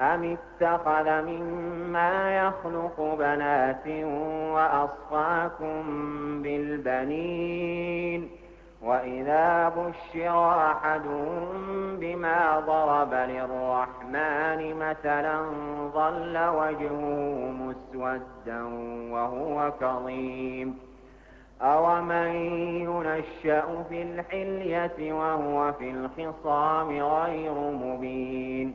أم اتخذ مما يخلق بنات وأصفاكم بالبنين وإذا بشر أحدهم بما ضرب للرحمن مثلا ظل وجهه مسودا وهو كظيم أومن ينشأ في الحلية وهو في الخصام غير مبين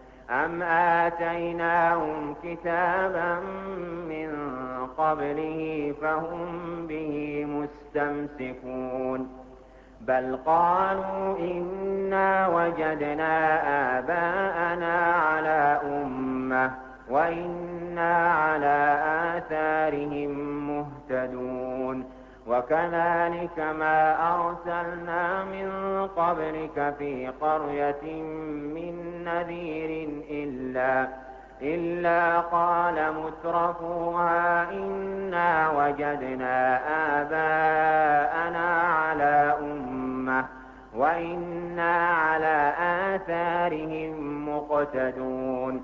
أم آتيناهم كتابا من قبله فهم به مستمسكون بل قالوا إنا وجدنا آباءنا على أمة وإنا على آثارهم وكذلك ما أرسلنا من قبلك في قرية من نذير إلا إلا قال مترفوها إنا وجدنا آباءنا على أمة وإنا على آثارهم مقتدون.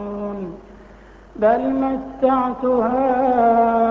بل متعت هؤلاء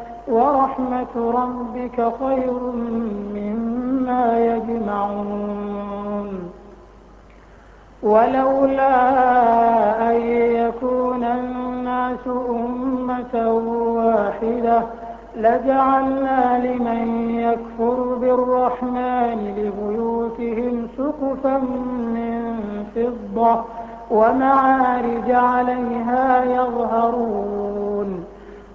ورحمة ربك خير مما يجمعون. ولولا أن يكون الناس أمة واحدة لجعلنا لمن يكفر بالرحمن لبيوتهم سقفا من فضة ومعارج عليها يظهرون.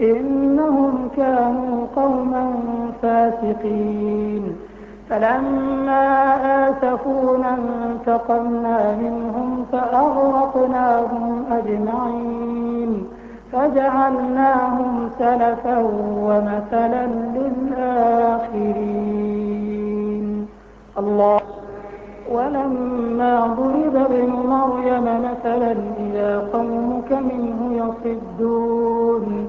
إنهم كانوا قوما فاسقين. فلما آسفونا انتقمنا منهم فأغرقناهم أجمعين. فجعلناهم سلفا ومثلا للآخرين. الله. ولما ضرب ابن مريم مثلا إذا قومك منه يصدون.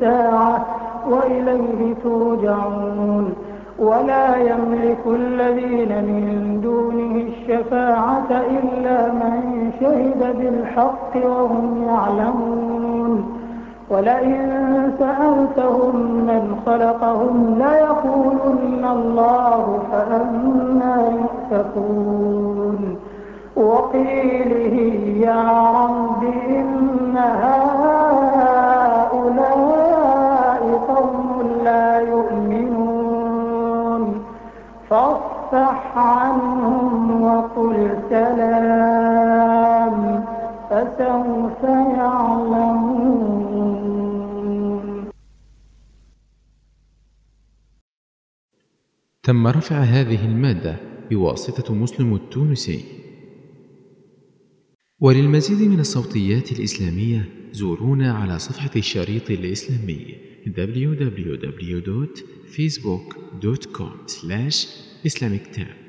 الساعة وإليه ترجعون. ولا يملك الذين من دونه الشفاعة إلا من شهد بالحق وهم يعلمون. ولئن سألتهم من خلقهم ليقولن الله فأنا يؤفكون. وقيله يا رب إن هؤلاء فاصفح عنهم وقل سلام فسوف يعلمون. تم رفع هذه المادة بواسطة مسلم التونسي. وللمزيد من الصوتيات الإسلامية زورونا على صفحة الشريط الإسلامي www.facebook.com/islamictab